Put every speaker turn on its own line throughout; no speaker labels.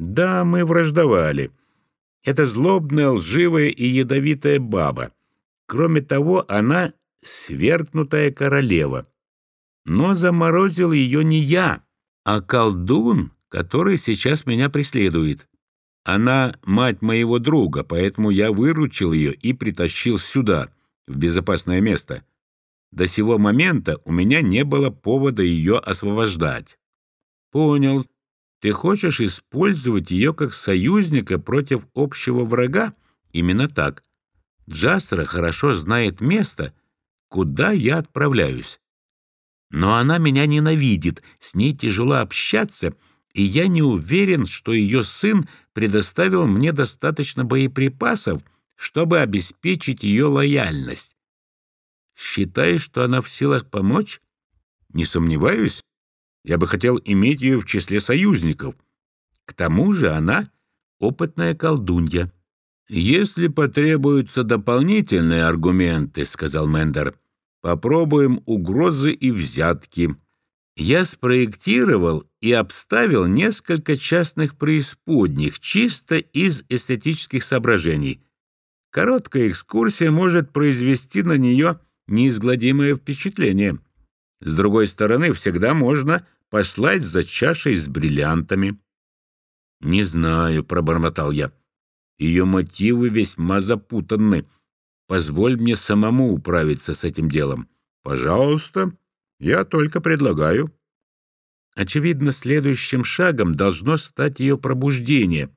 Да, мы враждовали. Это злобная, лживая и ядовитая баба. Кроме того, она свергнутая королева. Но заморозил ее не я, а колдун, который сейчас меня преследует. Она мать моего друга, поэтому я выручил ее и притащил сюда, в безопасное место. До сего момента у меня не было повода ее освобождать. Понял. Ты хочешь использовать ее как союзника против общего врага? Именно так. Джастера хорошо знает место, куда я отправляюсь. Но она меня ненавидит, с ней тяжело общаться, и я не уверен, что ее сын предоставил мне достаточно боеприпасов, чтобы обеспечить ее лояльность. Считаешь, что она в силах помочь? Не сомневаюсь. Я бы хотел иметь ее в числе союзников. К тому же она опытная колдунья. «Если потребуются дополнительные аргументы, — сказал Мендер, — попробуем угрозы и взятки. Я спроектировал и обставил несколько частных преисподних чисто из эстетических соображений. Короткая экскурсия может произвести на нее неизгладимое впечатление». С другой стороны, всегда можно послать за чашей с бриллиантами. — Не знаю, — пробормотал я. Ее мотивы весьма запутанны. Позволь мне самому управиться с этим делом. — Пожалуйста, я только предлагаю. Очевидно, следующим шагом должно стать ее пробуждение.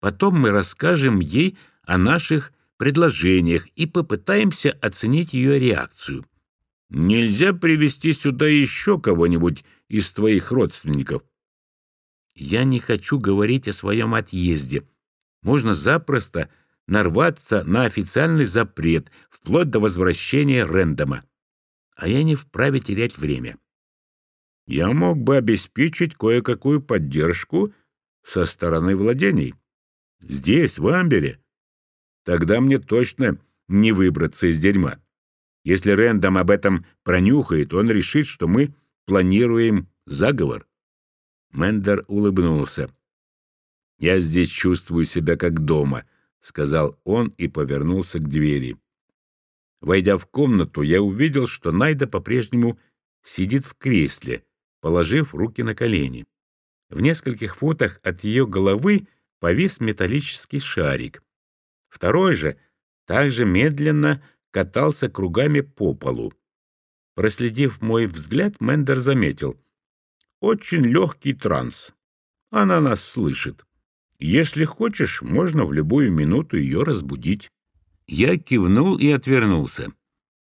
Потом мы расскажем ей о наших предложениях и попытаемся оценить ее реакцию. — Нельзя привести сюда еще кого-нибудь из твоих родственников. Я не хочу говорить о своем отъезде. Можно запросто нарваться на официальный запрет, вплоть до возвращения Рэндома. А я не вправе терять время. Я мог бы обеспечить кое-какую поддержку со стороны владений. Здесь, в Амбере. Тогда мне точно не выбраться из дерьма. Если Рэндом об этом пронюхает, он решит, что мы планируем заговор. Мендер улыбнулся. «Я здесь чувствую себя как дома», — сказал он и повернулся к двери. Войдя в комнату, я увидел, что Найда по-прежнему сидит в кресле, положив руки на колени. В нескольких фотах от ее головы повис металлический шарик. Второй же также медленно катался кругами по полу. Проследив мой взгляд, Мендер заметил. «Очень легкий транс. Она нас слышит. Если хочешь, можно в любую минуту ее разбудить». Я кивнул и отвернулся.